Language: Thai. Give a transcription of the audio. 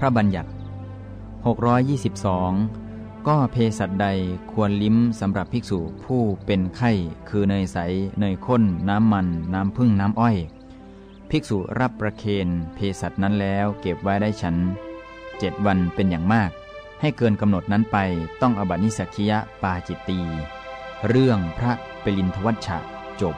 พระบัญญัติ 622 ก็เภสัชใดควรลิ้มสำหรับภิกษุผู้เป็นไข้ คือเนยใส เนยข้น น้ำมัน น้ำพึ่งน้ำอ้อย ภิกษุรับประเคนเภสัชนั้นแล้วเก็บไว้ได้ฉันเจ็ดวันเป็นอย่างมาก ให้เกินกำหนดนั้นไปต้องอบัตินิสักคียะปาจิตตี เรื่องพระเปรินทวัชชะจบ